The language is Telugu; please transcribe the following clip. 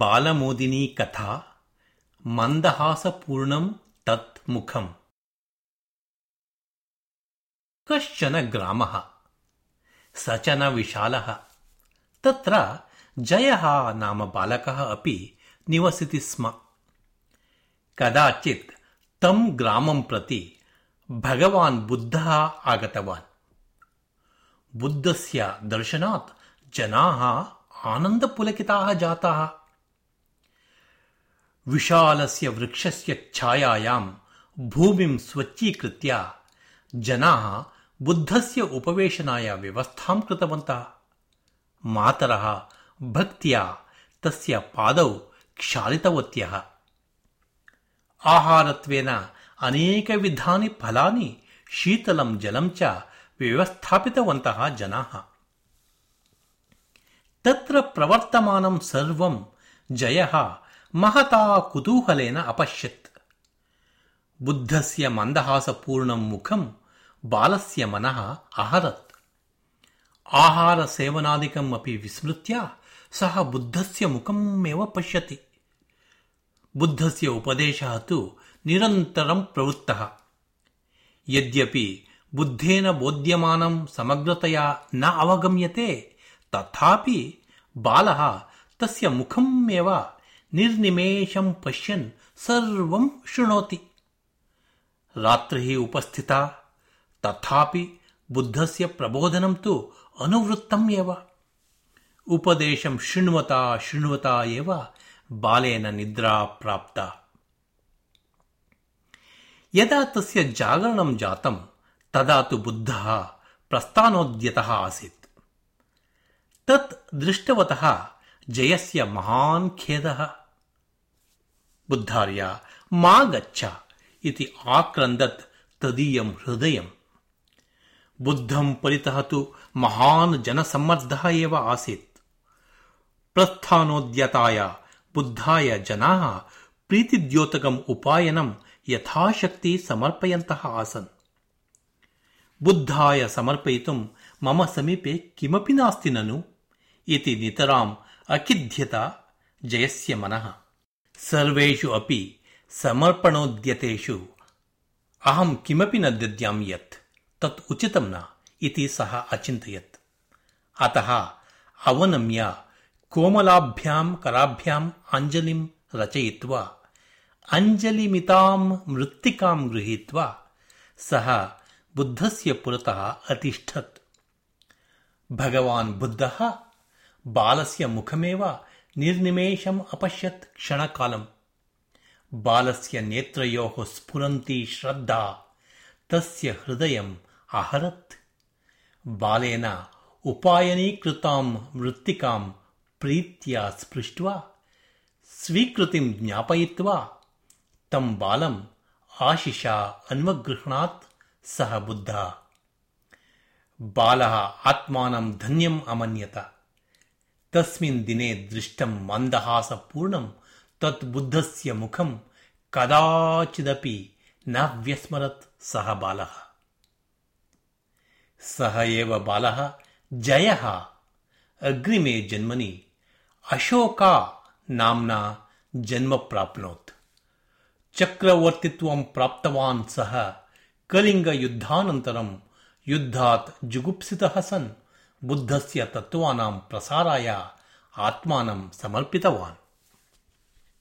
बालमोदिनी कथा मन्दहासपूर्णम् तत् मुखम् कश्चन ग्रामः स च न विशालः तत्र जयः नाम बालकः अपि निवसति स्म कदाचित् तं ग्रामं प्रति भगवान् बुद्धः आगतवान् बुद्धस्य दर्शनात् जनाः आनन्दपुलकिताः जाताः विशालस्य वृक्षस्य छायायां भूमिं स्वच्छीकृत्य जनाः बुद्धस्य उपवेशनाय व्यवस्थां कृतवन्तः। मातरः भक्त्या तस्य पादौ क्षालितवत्यः। आहारत्वेन अनेकविधानि फलानि शीतलं च व्यवस्थापितवन्तः जनाः। तत्र प्रवर्तमानं सर्वं जयः మహతా కుతూహలేన అపశ్యత్. బుద్ధస్య మందహాసపూర్ణం ముఖం బాలస్య మన అహరత్. ఆహార సేవనాదికం అపి విస్మృత్య సహ బుద్ధస్య ముఖమేవ పశ్యతి. బుద్ధస్య ఉపదేశ తు నిరంతరం ప్రవృత్తः. యద్యపి బుద్ధేన బోధ్యమానం సమగ్రతయా న అవగమ్యతే తథాపి బాలः తస్య ముఖమేవ निर्निमेषं पश्यन् सर्वं शृणोति रात्रिः उपस्थिता तथापि बुद्धस्य प्रबोधनं तु अनुवृत्तम् एव उपदेशं शृण्वता शृण्वता एव बालेन निद्रा प्राप्ता यदा तस्य जागरणं जातं तदा तु बुद्धः प्रस्थानोद्यतः आसीत् तत् दृष्टवतः జయస్య మహాన్ ఖేద బుద్ధార్య మా గచ్చ ఇది ఆక్రందత్ తదీయం హృదయం బుద్ధం పరితహతు మహాన్ జనసమ్మర్ధः एव ఆసీత్ ప్రస్థానోద్యతాయ బుద్ధాయ జనాः ప్రీతిద్యోతకం ఉపాయనం యథాశక్తి సమర్పయంత ఆసన్ బుద్ధాయ సమర్పయితుం మమ సమీపే కిమపి నాస్తి నను ఇది నితరాం अकिध्यत, जयस्य मनः। सर्वेषु अपि समर्पणोद्यतेषु। अहं किमपि न दद्यामि यत् तत् उचितं न इति सः अचिन्तयत्। अतः अवनम्य कोमलाभ्यां कराभ्याम् अञ्जलिं रचयित्वा, अञ्जलिमितां मृत्तिकां गृहीत्वा, सः बुद्धस्य पुरतः अतिष्ठत्। भगवान् बुद्धः బాలస్య ముఖమేవ నిర్నిమేషం అపశ్యత్ క్షణకాలం. బాలస్య నేత్రయో స్ఫురంతి శ్రద్ధా తస్య హృదయం అహరత్. బాలేన ఉపాయనీకృతాం మృత్తికాం ప్రీత్యా స్పృష్ట్వా స్వీకృతిం జ్ఞాపయిత్వా. తం బాలం ఆశిషా అన్వగృహణాత్ సహ బుద్ధ. బాల ఆత్మానం ధన్యం అమన్యత. తస్మిన్ దినే దృష్టం మందహాసపూర్ణం తద్బుద్ధస్య ముఖం కదాచిదపి నవ్యస్మరత్ సహ బాల సహ ఏవ బాల జయ అగ్రిమే జన్మని అశోకా నామ్నా జన్మ ప్రాప్నోత్ చక్రవర్తిత్వం ప్రాప్తవాన్ సహ కళింగ యుద్ధానంతరం యుద్ధాత్ జుగుప్సితः సన్ బుద్ధస్య తత్వానాం ప్రసారాయ ఆత్మానం సమర్పితవాన్.